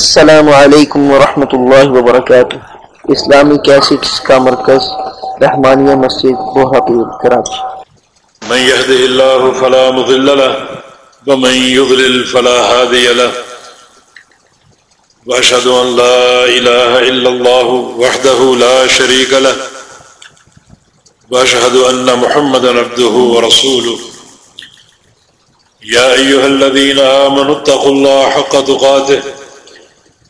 السلام علیکم ورحمۃ اللہ وبرکاتہ۔ اسلامی کیسٹس کا مرکز، رحمانیہ مسجد بوہاپور کراچی من يهده الله فلا مضل له، ومن يضلل فلا هادي له۔ واشهد ان لا اله الا الله وحده لا شريك له، واشهد ان محمدا عبده ورسوله۔ يا ايها الذين امنوا اتقوا الله حق تقاته۔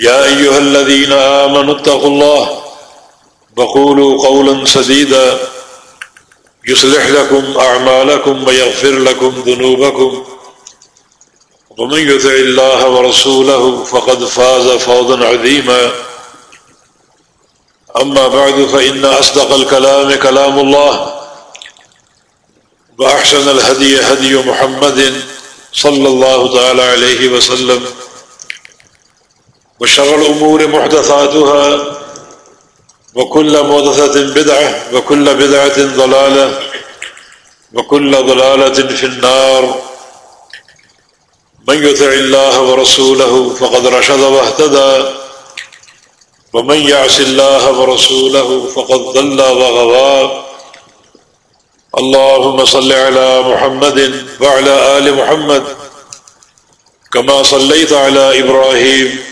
يا أيها الذين آمنوا اتقوا الله وقولوا قولا سديدا يصلح لكم أعمالكم ويغفر لكم ذنوبكم ومن يثع الله ورسوله فقد فاز فوضا عظيما أما بعد فإن أصدق الكلام كلام الله وأحسن الهدي هدي محمد صلى الله تعالى عليه وسلم وشر الأمور محدثاتها وكل محدثة بدعة وكل بدعة ضلالة وكل ضلالة في النار. من يتع الله ورسوله فقد رشد واهتدى ومن يعس الله ورسوله فقد ضل وغضى. اللهم صل على محمد وعلى آل محمد كما صليت على إبراهيم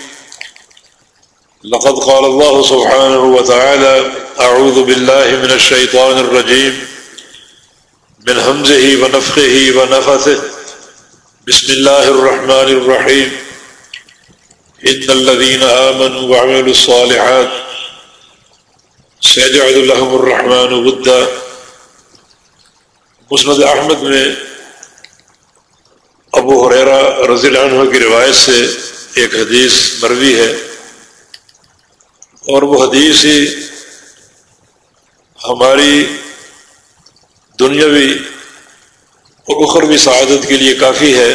لقد قال الله سبحانه وتعالى، أعوذ بالله من الشيطان الرجيم، من همزه ونفخه ونفثه، بسم الله الرحمن الرحيم، إن الذين آمنوا وعملوا الصالحات سيجعل لهم الرحمن ودا. مسند احمد میں ابو حریرہ رضی اللہ عنہ کی روایت سے ایک حدیث مروی ہے۔ اور وہ حدیث ہی ہماری دنیاوی اور اخروی سعادت کے لیے کافی ہے۔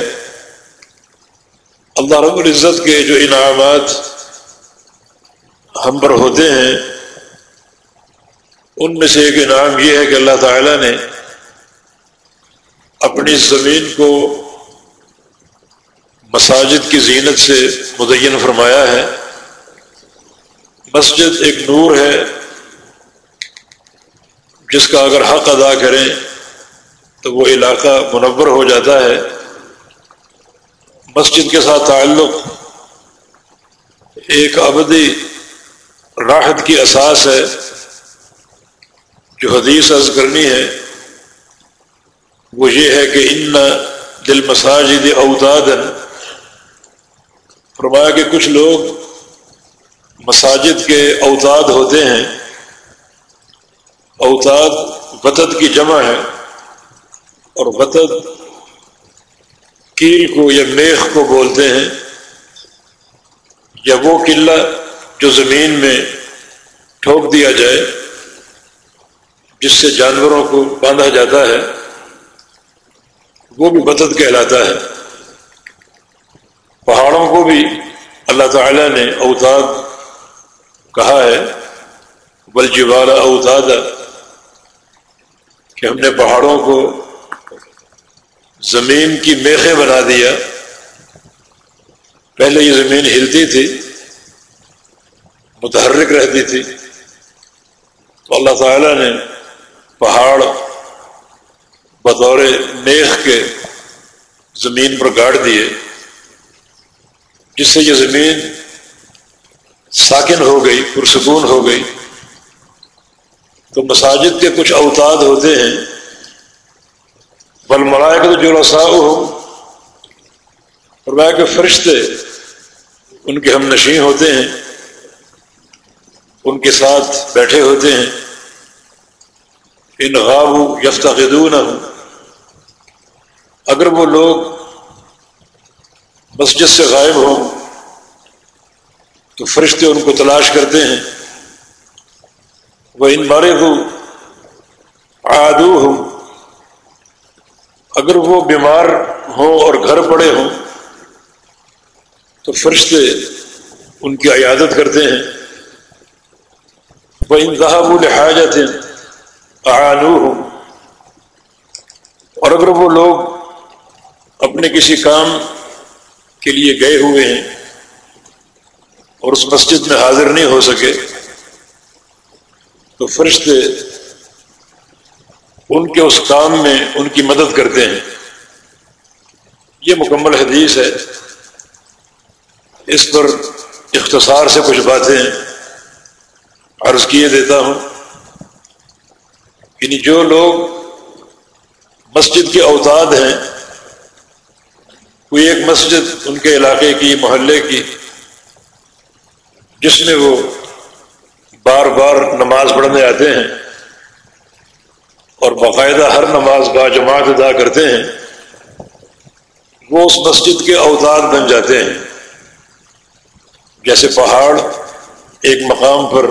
اللہ رب العزت کے جو انعامات ہم پر ہوتے ہیں، ان میں سے ایک انعام یہ ہے کہ اللہ تعالیٰ نے اپنی زمین کو مساجد کی زینت سے مدین فرمایا ہے۔ مسجد ایک نور ہے، جس کا اگر حق ادا کریں تو وہ علاقہ منور ہو جاتا ہے۔ مسجد کے ساتھ تعلق ایک ابدی راحت کی اساس ہے، جو حدیث عرض کرنی ہے۔ وہ یہ ہے کہ ان دل مساجد اوتادن فرمایا کہ کچھ لوگ مساجد کے اوتاد ہوتے ہیں، اوتاد وطد کی جمع ہے اور وطد کیل کو یا میخ کو بولتے ہیں، یا وہ قلعہ جو زمین میں ٹھوک دیا جائے، جس سے جانوروں کو باندھا جاتا ہے، وہ بھی وطد کہلاتا ہے۔ پہاڑوں کو بھی اللہ تعالی نے اوتاد کہا ہے بلجی والا اوتاد کہ ہم نے پہاڑوں کو زمین کی میخیں بنا دیا۔ پہلے یہ زمین ہلتی تھی، متحرک رہتی تھی۔ تو اللہ تعالی نے پہاڑ بطور میخ کے زمین پر گاڑ دیے، جس سے یہ زمین ساکن ہو گئی، پرسکون ہو گئی۔ تو مساجد کے کچھ اوتاد ہوتے ہیں۔ بل ملائے کا تو جو رساؤ ہو اور کے فرشتے، ان کے ہم نشیں ہوتے ہیں۔ ان کے ساتھ بیٹھے ہوتے ہیں۔ ان غاب یفتہ نہ ہوں اگر وہ لوگ مسجد سے غائب ہوں تو فرشتے ان کو تلاش کرتے ہیں۔ وہ ان مارے ہو آدو ہوں اگر وہ بیمار ہوں اور گھر پڑے ہوں تو فرشتے ان کی عیادت کرتے ہیں۔ وہ ان ذہب الحاجت آنو ہوں اور اگر وہ لوگ اپنے کسی کام کے لیے گئے ہوئے ہیں اور اس مسجد میں حاضر نہیں ہو سکے، تو فرشتے ان کے اس کام میں ان کی مدد کرتے ہیں۔ یہ مکمل حدیث ہے۔ اس پر اختصار سے کچھ باتیں عرض کیے دیتا ہوں۔ یعنی جو لوگ مسجد کے اوتاد ہیں، کوئی ایک مسجد ان کے علاقے کی، محلے کی جس میں وہ بار بار نماز پڑھنے آتے ہیں اور باقاعدہ ہر نماز با جماعت ادا کرتے ہیں، وہ اس مسجد کے اوتاد بن جاتے ہیں۔ جیسے پہاڑ ایک مقام پر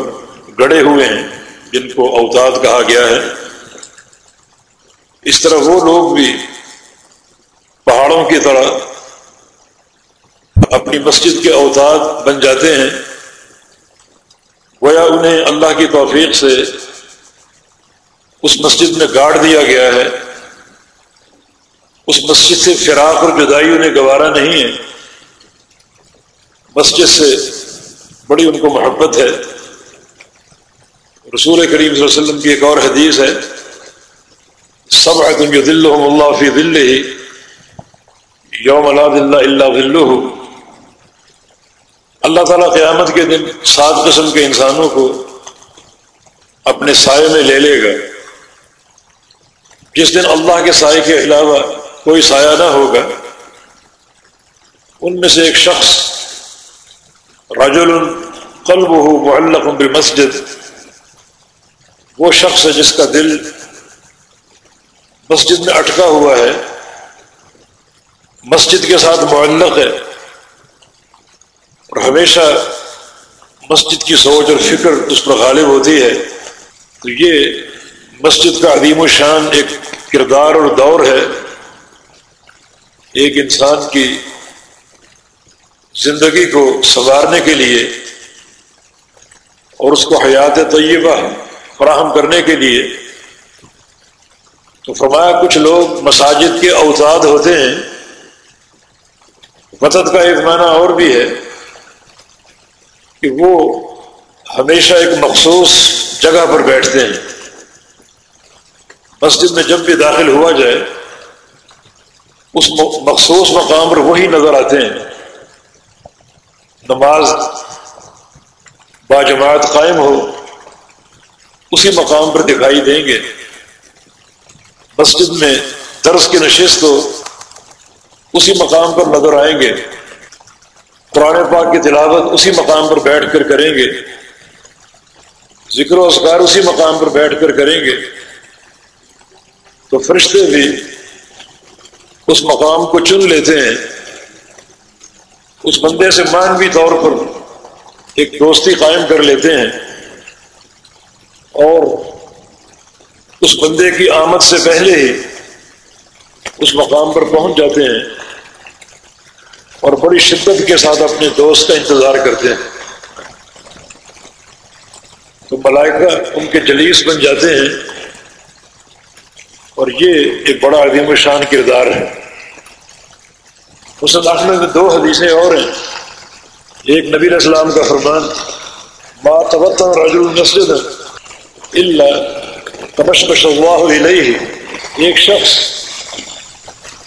گڑے ہوئے ہیں، جن کو اوتاد کہا گیا ہے۔ اس طرح وہ لوگ بھی پہاڑوں کی طرح اپنی مسجد کے اوتاد بن جاتے ہیں۔ گویا انہیں اللہ کی توفیق سے اس مسجد میں گاڑ دیا گیا ہے۔ اس مسجد سے فراق اور جدائی انہیں گوارا نہیں ہے۔ مسجد سے بڑی ان کو محبت ہے۔ رسول کریم صلی اللہ علیہ وسلم کی ایک اور حدیث ہے۔ سب ہے دل اللہ فی دل ہی یوم اللہ اللہ اللہ اللہ تعالیٰ قیامت کے دن سات قسم کے انسانوں کو اپنے سائے میں لے لے گا۔ جس دن اللہ کے سائے کے علاوہ کوئی سایہ نہ ہوگا، ان میں سے ایک شخص رجل قلب ہو معلق مسجد وہ شخص ہے جس کا دل مسجد میں اٹکا ہوا ہے۔ مسجد کے ساتھ معلق ہے۔ اور ہمیشہ مسجد کی سوچ اور فکر اس پر غالب ہوتی ہے۔ تو یہ مسجد کا عظیم و شان ایک کردار اور دور ہے۔ ایک انسان کی زندگی کو سنوارنے کے لیے اور اس کو حیات طیبہ فراہم کرنے کے لیے تو فرمایا کچھ لوگ مساجد کے اوتاد ہوتے ہیں۔ وطد کا ایک معنی اور بھی ہے۔ کہ وہ ہمیشہ ایک مخصوص جگہ پر بیٹھتے ہیں۔ مسجد میں جب بھی داخل ہوا جائے، اس مخصوص مقام پر وہی نظر آتے ہیں۔ نماز با جماعت قائم ہو، اسی مقام پر دکھائی دیں گے۔ مسجد میں درس کی نشست ہو، اسی مقام پر نظر آئیں گے۔ قرآن پاک کی تلاوت اسی مقام پر بیٹھ کر کریں گے۔ ذکر و اذکار اسی مقام پر بیٹھ کر کریں گے۔ تو فرشتے بھی اس مقام کو چن لیتے ہیں۔ اس بندے سے مانوی طور پر ایک دوستی قائم کر لیتے ہیں۔ اور اس بندے کی آمد سے پہلے ہی اس مقام پر پہنچ جاتے ہیں۔ اور بڑی شدت کے ساتھ اپنے دوست کا انتظار کرتے ہیں۔ تو ملائکہ ان کے جلیس بن جاتے ہیں۔ اور یہ ایک بڑا عظیم شان کردار ہے۔ اس داخلے میں دو حدیثیں اور ہیں۔ ایک نبی اسلام کا فرمان، ما تبتن رج المسجد اللہ تبش اللہ علیہ ایک شخص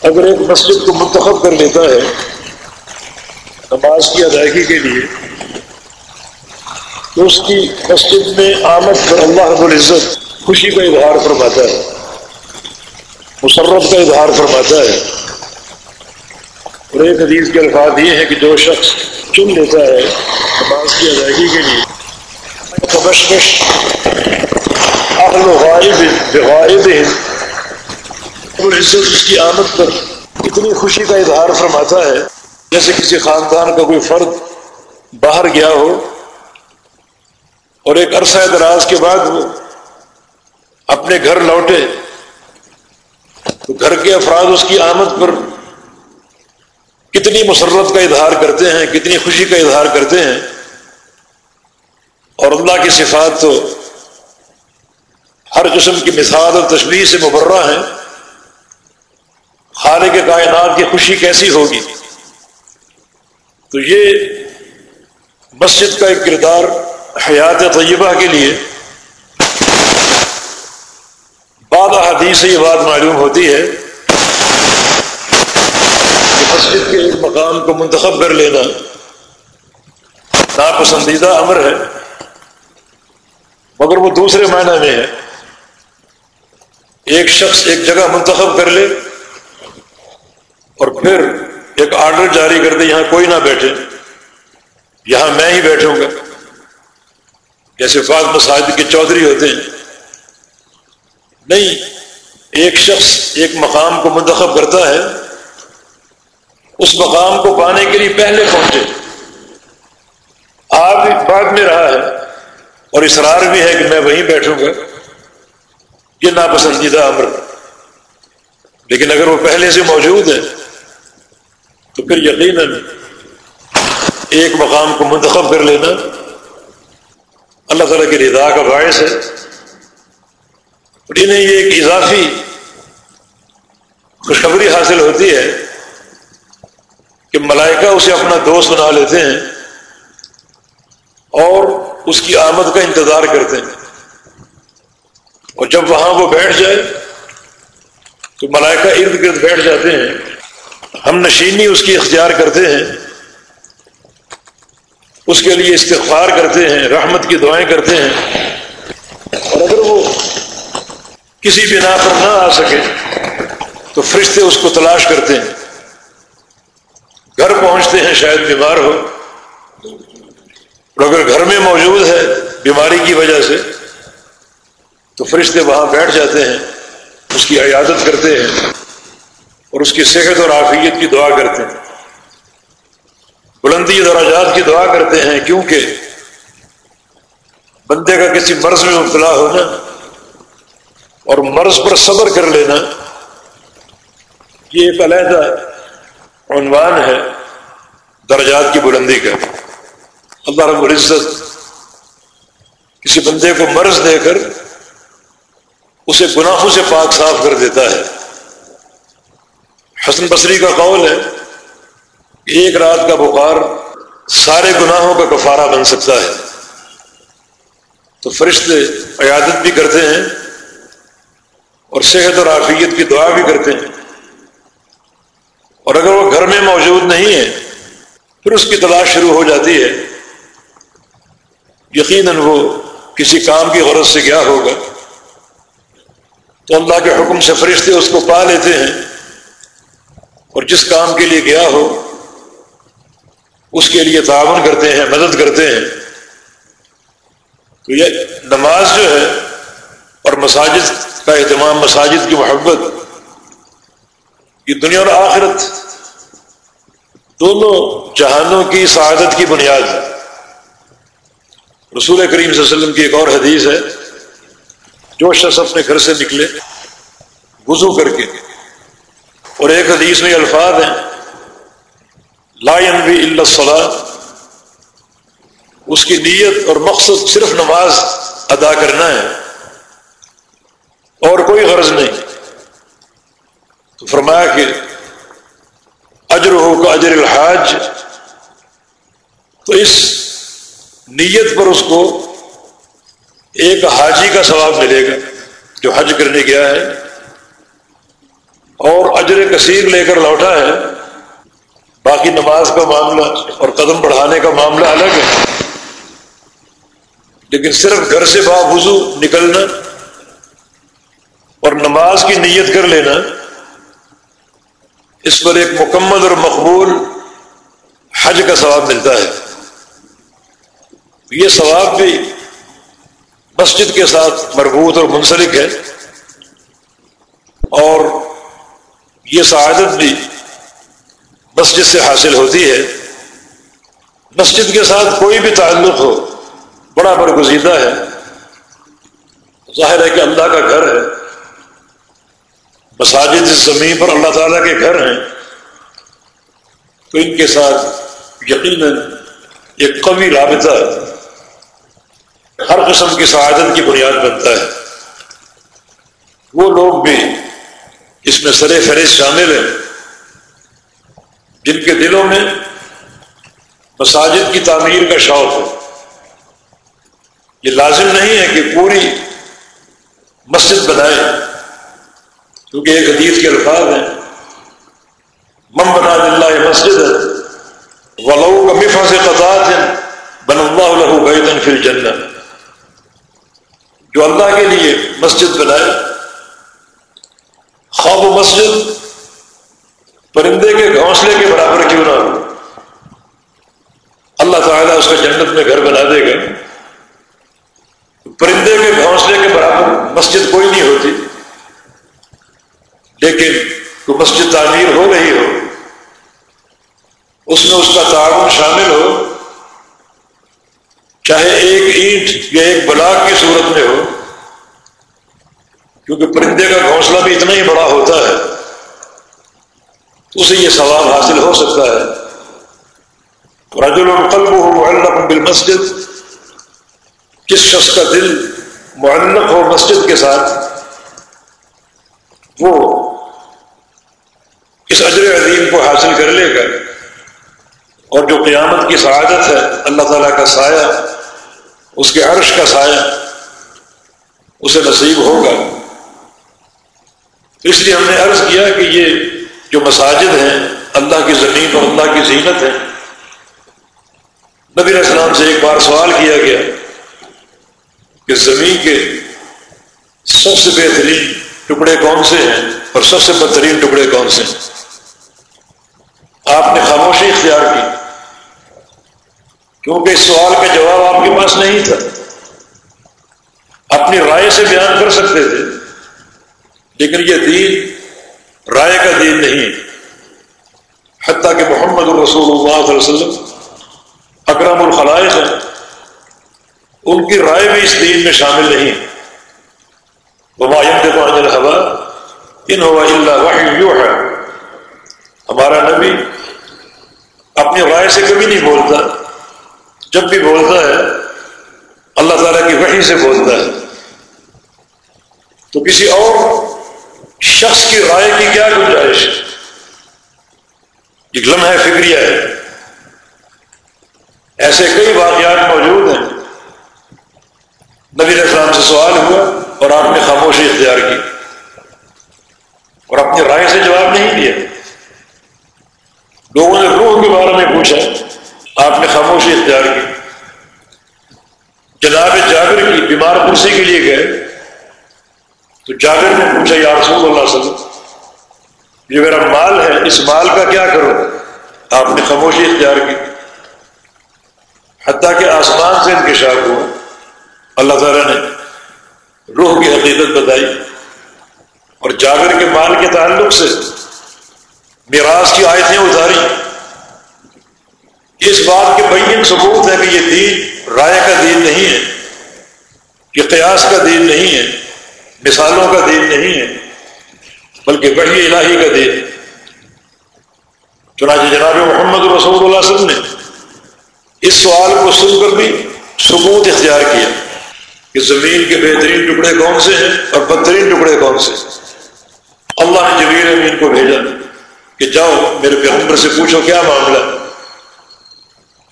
اگر ایک مسجد کو منتخب کر لیتا ہے نماز کی ادائیگی کے لیے تو اس کی مسجد میں آمد پر اللہ رب العزت خوشی کا اظہار فرماتا ہے، مسرت کا اظہار فرماتا ہے۔ اور ایک حدیث کے الفاظ یہ ہے کہ جو شخص چن لیتا ہے نماز کی ادائیگی کے لیے العزت اس کی آمد پر اتنی خوشی کا اظہار فرماتا ہے۔ جیسے کسی خاندان کا کوئی فرد باہر گیا ہو اور ایک عرصہ دراز کے بعد وہ اپنے گھر لوٹے، تو گھر کے افراد اس کی آمد پر کتنی مسرت کا اظہار کرتے ہیں، کتنی خوشی کا اظہار کرتے ہیں۔ اور اللہ کی صفات تو ہر قسم کی مثال اور تشبیح سے مبرہ ہیں۔ خالق کے کائنات کی خوشی کیسی ہوگی؟ تو یہ مسجد کا ایک کردار حیات طیبہ کے لیے بعد حدیث سے یہ بات معلوم ہوتی ہے کہ مسجد کے ایک مقام کو منتخب کر لینا ناپسندیدہ امر ہے، مگر وہ دوسرے معنی میں ہے۔ ایک شخص ایک جگہ منتخب کر لے اور پھر ایک آرڈر جاری کر دے، یہاں کوئی نہ بیٹھے۔ یہاں میں ہی بیٹھوں گا۔ جیسے فاض مساجد کے چودھری ہوتے ہیں نہیں، ایک شخص ایک مقام کو منتخب کرتا ہے۔ اس مقام کو پانے کے لیے پہلے پہنچے۔ آپ بعد میں رہا ہے۔ اور اصرار بھی ہے کہ میں وہیں بیٹھوں گا۔ یہ ناپسندیدہ امر۔ لیکن اگر وہ پہلے سے موجود ہے تو پھر یقیناً ایک مقام کو منتخب کر لینا اللہ تعالیٰ کی رضا کا باعث ہے۔ اور انہیں یہ ایک اضافی خوشخبری حاصل ہوتی ہے کہ ملائکہ اسے اپنا دوست بنا لیتے ہیں اور اس کی آمد کا انتظار کرتے ہیں۔ اور جب وہاں وہ بیٹھ جائے تو ملائکہ ارد گرد بیٹھ جاتے ہیں۔ ہم نشینی اس کی اختیار کرتے ہیں، اس کے لیے استغفار کرتے ہیں، رحمت کی دعائیں کرتے ہیں۔ اور اگر وہ کسی بنا پر نہ آ سکے، تو فرشتے اس کو تلاش کرتے ہیں۔ گھر پہنچتے ہیں، شاید بیمار ہو۔ اور اگر گھر میں موجود ہے بیماری کی وجہ سے، تو فرشتے وہاں بیٹھ جاتے ہیں، اس کی عیادت کرتے ہیں۔ اور اس کی صحت اور عافیت کی دعا کرتے ہیں۔ بلندی دراجات کی دعا کرتے ہیں کیونکہ بندے کا کسی مرض میں مبتلا ہونا اور مرض پر صبر کر لینا، یہ ایک علیحدہ عنوان ہے درجات کی بلندی کا۔ اللہ رب العزت کسی بندے کو مرض دے کر اسے گناہوں سے پاک صاف کر دیتا ہے۔ حسن بصری کا قول ہے ایک رات کا بخار سارے گناہوں کا کفارہ بن سکتا ہے۔ تو فرشتے عیادت بھی کرتے ہیں اور صحت اور عافیت کی دعا بھی کرتے ہیں۔ اور اگر وہ گھر میں موجود نہیں ہے، پھر اس کی تلاش شروع ہو جاتی ہے۔ یقیناً وہ کسی کام کی غرض سے کیا ہوگا۔ تو اللہ کے حکم سے فرشتے اس کو پا لیتے ہیں۔ اور جس کام کے لیے گیا ہو، اس کے لیے تعاون کرتے ہیں، مدد کرتے ہیں۔ تو یہ نماز جو ہے، اور مساجد کا اہتمام، مساجد کی محبت، یہ دنیا اور آخرت دونوں جہانوں کی سعادت کی بنیاد ہے۔ رسول کریم صلی اللہ علیہ وسلم کی ایک اور حدیث ہے، جو شخص اپنے گھر سے نکلے، وضو کر کے اور ایک حدیث میں الفاظ ہیں، لا ينوي الا الصلاه اس کی نیت اور مقصد صرف نماز ادا کرنا ہے، اور کوئی غرض نہیں۔ تو فرمایا کہ اجر ہو کا اجر الحاج، تو اس نیت پر اس کو ایک حاجی کا ثواب ملے گا، جو حج کرنے گیا ہے۔ اور اجر کثیر لے کر لوٹا ہے۔ باقی نماز کا معاملہ اور قدم بڑھانے کا معاملہ الگ ہے۔ لیکن صرف گھر سے با وضو نکلنا اور نماز کی نیت کر لینا، اس پر ایک مکمل اور مقبول حج کا ثواب ملتا ہے۔ یہ ثواب بھی مسجد کے ساتھ مربوط اور منسلک ہے اور یہ سعادت بھی مسجد سے حاصل ہوتی ہے۔ مسجد کے ساتھ کوئی بھی تعلق ہو، بڑا برگزیدہ ہے۔ ظاہر ہے کہ اللہ کا گھر ہے۔ مساجد اس زمین پر اللہ تعالیٰ کے گھر ہیں۔ تو ان کے ساتھ یقیناً ایک قوی رابطہ ہر قسم کی سعادت کی بنیاد بنتا ہے۔ وہ لوگ بھی اس میں سر فہرست شامل ہیں۔ جن کے دلوں میں مساجد کی تعمیر کا شوق ہے یہ لازم نہیں ہے کہ پوری مسجد بنائے، کیونکہ ایک حدیث کے الفاظ ہیں۔ مم بنا دلہ مسجد ولو کا مفا سے قطعات ہیں بن اللہ علیہ بیتن پھر جنت جو اللہ کے لیے مسجد بنائے خواب و مسجد، پرندے کے گھونسلے کے برابر کیوں نہ ہو؟ اللہ تعالیٰ اس کا جنت میں گھر بنا دے گا۔ پرندے کے گھونسلے کے برابر مسجد کوئی نہیں ہوتی۔ لیکن تو مسجد تعمیر ہو رہی ہو، اس میں اس کا تعاون شامل ہو، چاہے ایک اینٹ یا ایک بلاک کی صورت میں ہو کیونکہ پرندے کا گھونسلہ بھی اتنا ہی بڑا ہوتا ہے، اسے یہ ثواب حاصل ہو سکتا ہے۔ رجل القلب ہو معلق بالمسجد، کس شخص کا دل معلق ہو مسجد کے ساتھ، وہ اس اجر عظیم کو حاصل کر لے گا۔ اور جو قیامت کی سعادت ہے، اللہ تعالیٰ کا سایہ، اس کے عرش کا سایہ، اسے نصیب ہوگا۔ اس لیے ہم نے عرض کیا کہ یہ جو مساجد ہیں، اللہ کی زمین اور اللہ کی زینت ہے نبی السلام سے ایک بار سوال کیا گیا کہ زمین کے سب سے بہترین ٹکڑے کون سے ہیں اور سب سے بہترین ٹکڑے کون سے ہیں؟ آپ نے خاموشی اختیار کی۔ کیونکہ اس سوال کا جواب آپ کے پاس نہیں تھا۔ اپنی رائے سے بیان کر سکتے تھے۔ لیکن یہ دین رائے کا دین نہیں حتیٰ کہ محمد الرسول اللہ علیہ وسلم اکرم الخلائق ہے ان کی رائے بھی اس دین میں شامل نہیں وہ کے پانچ ہوا ان ہوا اللہ ہے ہمارا نبی اپنی رائے سے کبھی نہیں بولتا۔ جب بھی بولتا ہے، اللہ تعالیٰ کی وحی سے بولتا ہے۔ تو کسی اور شخص کی رائے کی کیا گنجائش؟ ایک لمحہ فکریہ ہے۔ ایسے کئی واقعات موجود ہیں۔ نبی اسلام سے سوال ہوا اور آپ نے خاموشی اختیار کی۔ اور اپنی رائے سے جواب نہیں دیا۔ لوگوں نے روح کے بارے میں پوچھا۔ آپ نے خاموشی اختیار کی۔ جناب جابر کی بیمار کرسی کے لیے گئے۔ تو جابر نے پوچھا یا رسول اللہ علیہ وسلم یہ میرا مال ہے، اس مال کا کیا کرو آپ نے خاموشی اختیار کی۔ حتیٰ کہ آسمان سے انکشاف ہوا۔ اللہ تعالیٰ نے روح کی حقیقت بتائی۔ اور جاگر کے مال کے تعلق سے میراث کی آیتیں اتاری۔ اس بات کے بین ثبوت ہے کہ یہ دین رائے کا دین نہیں ہے، یہ قیاس کا دین نہیں ہے۔ مثالوں کا دین نہیں ہے، بلکہ بڑی الہی کا دین چنانچہ جناب محمد رسول اللہ صلی اللہ علیہ وسلم نے اس سوال کو سن کر بھی ثبوت اختیار کیا کہ زمین کے بہترین ٹکڑے کون سے ہیں اور بدترین ٹکڑے کون سے اللہ نے جبیر امین کو بھیجا کہ جاؤ میرے پیغمبر سے پوچھو کیا معاملہ۔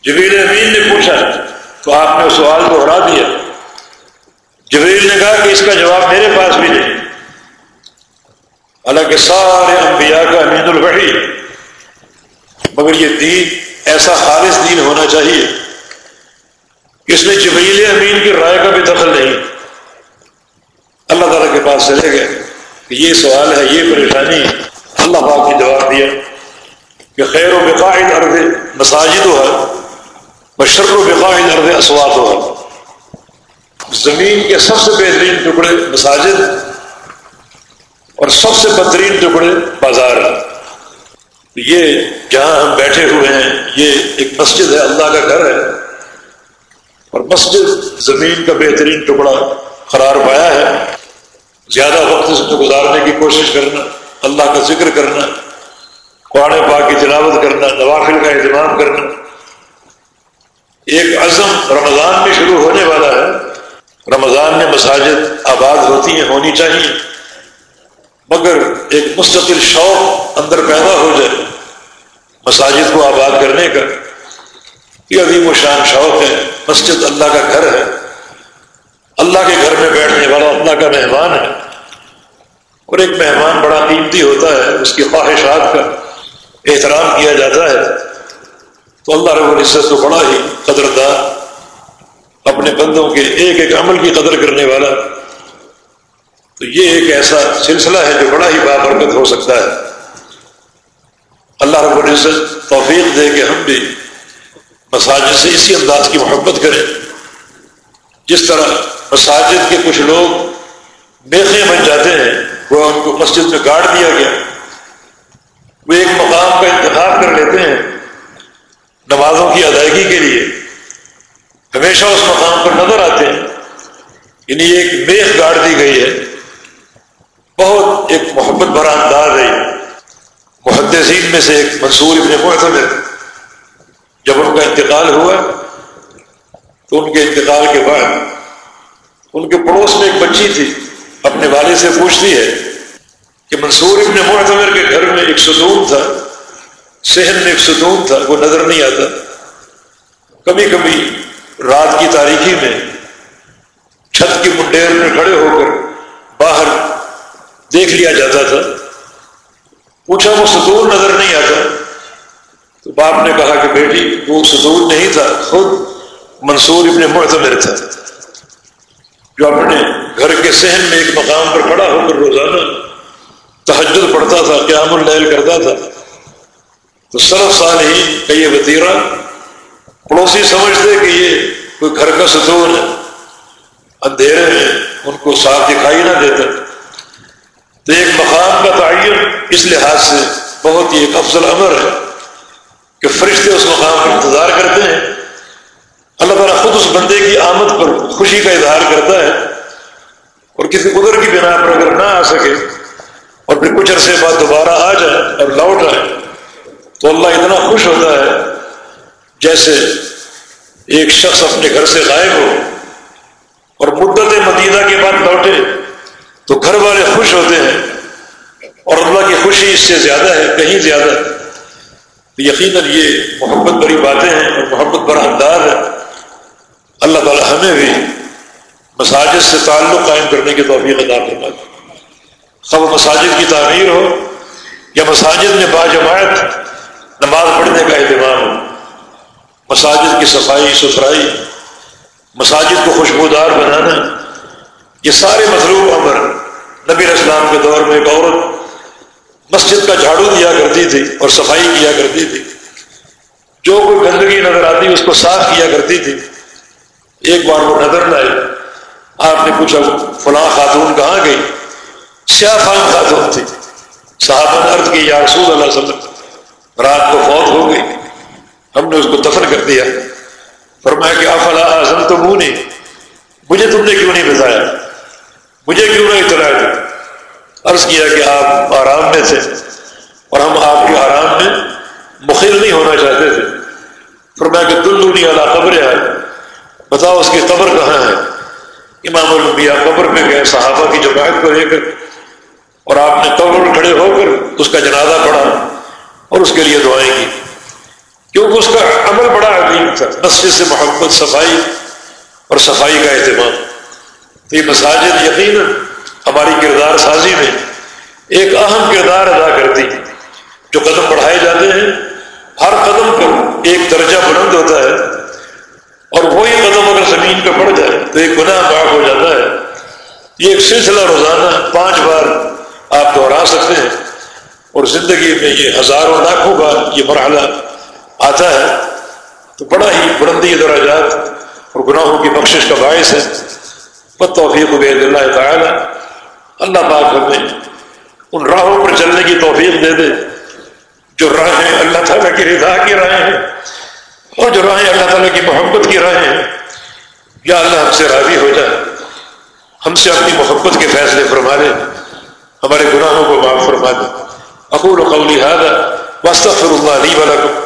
جبیر امین نے پوچھا تو آپ نے اس سوال کو ہرا دیا۔ جبریل نے کہا کہ اس کا جواب میرے پاس بھی نہیں حالانکہ سارے انبیاء کا امین الوحی۔ مگر یہ دین ایسا خالص دین ہونا چاہیے۔ اس میں جبریل امین کی رائے کا بھی دخل نہیں۔ اللہ تعالیٰ کے پاس چلے گئے کہ یہ سوال ہے، یہ پریشانی ہے۔ اللہ پاک نے جواب دیا کہ خیر و بقاعد ارد مساجد ہو ہے بشر و بقاعد ارد اسوات ہو۔ زمین کے سب سے بہترین ٹکڑے مساجد اور سب سے بہترین ٹکڑے بازار۔ یہ جہاں ہم بیٹھے ہوئے ہیں، یہ ایک مسجد ہے، اللہ کا گھر ہے۔ اور مسجد زمین کا بہترین ٹکڑا قرار پایا ہے۔ زیادہ وقت اس میں گزارنے کی کوشش کرنا، اللہ کا ذکر کرنا، قرآن پاک کی تلاوت کرنا، نوافل کا اہتمام کرنا۔ ایک عزم رمضان میں شروع ہونے والا ہے۔ رمضان میں مساجد آباد ہوتی ہیں، ہونی چاہیے۔ مگر ایک مستقل شوق اندر پیدا ہو جائے، مساجد کو آباد کرنے کا۔ یہ عظیم و شان شوق ہے۔ مسجد اللہ کا گھر ہے۔ اللہ کے گھر میں بیٹھنے والا اللہ کا مہمان ہے۔ اور ایک مہمان بڑا قیمتی ہوتا ہے، اس کی خواہشات کا احترام کیا جاتا ہے۔ تو اللہ رب العزت کو بڑا ہی قدردار اپنے بندوں کے ایک ایک عمل کی قدر کرنے والا۔ تو یہ ایک ایسا سلسلہ ہے جو بڑا ہی بابرکت ہو سکتا ہے۔ اللہ رب العزت توفیق دے کہ ہم بھی مساجد سے اسی انداز کی محبت کریں۔ جس طرح مساجد کے کچھ لوگ بیخے بن جاتے ہیں، وہ ان کو مسجد میں گاڑ دیا گیا۔ وہ ایک مقام کا انتخاب کر لیتے ہیں نمازوں کی ادائیگی کے لیے۔ ہمیشہ اس مقام پر نظر آتے ہیں۔ یعنی ایک میخ گاڑ دی گئی ہے۔ بہت ایک محبت بھرا انداز ہے۔ محدثین میں سے ایک منصور ابن معتمر جب ان کا انتقال ہوا، تو ان کے انتقال کے بعد ان کے پڑوس میں ایک بچی تھی، اپنے والد سے پوچھتی ہے کہ منصور ابن معتمر کے گھر میں ایک ستون تھا، صحن میں ایک ستون تھا، وہ نظر نہیں آتا۔ کبھی کبھی رات کی تاریخی میں چھت کی منڈیر میں کھڑے ہو کر باہر دیکھ لیا جاتا تھا۔ پوچھا وہ ستون نظر نہیں آتا۔ تو باپ نے کہا کہ بیٹی، وہ ستون نہیں تھا، خود منصور ابن معتمر تھا۔ جو اپنے گھر کے صحن میں ایک مقام پر کھڑا ہو کر روزانہ تحجد پڑھتا تھا، قیام اللیل کرتا تھا۔ تو سرف سال ہی کہ یہ وطیرہ پڑوسی سمجھتے کہ یہ کوئی گھر کا ستون ہے، اندھیرے میں ان کو صاف دکھائی نہ دیتا تو ایک مقام کا تعین اس لحاظ سے بہت ہی ایک افضل امر ہے کہ فرشتے اس مقام پر انتظار کرتے ہیں۔ اللہ تعالیٰ خود اس بندے کی آمد پر خوشی کا اظہار کرتا ہے اور کسی قدر کی بنا پر اگر نہ آ سکے اور پھر کچھ عرصے بعد دوبارہ آ جائے اور لوٹ آئے تو اللہ اتنا خوش ہوتا ہے جیسے ایک شخص اپنے گھر سے غائب ہو اور مدت مدینہ کے بعد لوٹے تو گھر والے خوش ہوتے ہیں اور اللہ کی خوشی اس سے زیادہ ہے، کہیں زیادہ یقیناً یہ محبت بڑی باتیں ہیں اور محبت بڑا انداز ہے۔ اللہ تعالی ہمیں بھی مساجد سے تعلق قائم کرنے کی توفیق ادا کرنا سب مساجد کی تعمیر ہو یا مساجد میں باجماعت، نماز پڑھنے کا اہتمام ہو۔ مساجد کی صفائی ستھرائی، مساجد کو خوشبودار بنانا، یہ سارے مطلوب امر نبی اسلام کے دور میں ایک عورت مسجد کا جھاڑو دیا کرتی تھی اور صفائی کیا کرتی تھی۔ جو کوئی گندگی نظر آتی، اس کو صاف کیا کرتی تھی۔ ایک بار وہ نظر نہ آئی۔ آپ نے پوچھا، فلاں خاتون کہاں گئی؟ سیاہ فام خاتون تھی۔ صحابہ عرض کی، یا رسول اللہ صلی اللہ علیہ وسلم، رات کو فوت ہو گئی۔ ہم نے اس کو دفن کر دیا۔ فرمایا کہ افلا اعظم تو منہ نہیں مجھے تم نے کیوں نہیں بتایا؟ مجھے کیوں نہیں اطلاع دی؟ عرض کیا کہ آپ آرام میں تھے اور ہم آپ کے آرام میں مخل نہیں ہونا چاہتے تھے۔ فرمایا کہ دل دنیا قبر ہے۔ بتاؤ اس کی قبر کہاں ہے؟ امام الانبیاء قبر پہ گئے، صحابہ کی جماعت کو لے کر اور آپ نے قبر کھڑے ہو کر اس کا جنازہ پڑھا اور اس کے لیے دعائیں کی۔ کیونکہ اس کا عمل بڑا عظیم تھا، مسجد سے محبت، صفائی اور صفائی کا اہتمام۔ تو یہ مساجد یقیناً ہماری کردار سازی میں ایک اہم کردار ادا کرتی جو قدم بڑھائے جاتے ہیں، ہر قدم پر ایک درجہ بلند ہوتا ہے اور وہی قدم اگر زمین پہ پڑ جائے تو ایک گناہ معاف ہو جاتا ہے۔ یہ ایک سلسلہ روزانہ پانچ بار آپ دہرا سکتے ہیں اور زندگی میں یہ ہزاروں لاکھوں بار یہ مرحلہ آتا ہے، تو بڑا ہی بلندی دراجات اور گناہوں کی بخشش کا باعث ہے۔ بد توفیق عبید اللہ تعالیٰ۔ اللہ پاک ہمیں ان راہوں پر چلنے کی توفیق دے دے۔ جو راہیں اللہ تعالیٰ کی رضا کی راہیں ہیں اور جو راہیں اللہ تعالیٰ کی محبت کی راہیں ہیں۔ یا اللہ ہم سے راضی ہو جائے ہم سے اپنی محبت کے فیصلے فرما لے ہمارے گناہوں کو معاف فرما دے۔ اقول قولی هذا واستغفر الله لي ولكم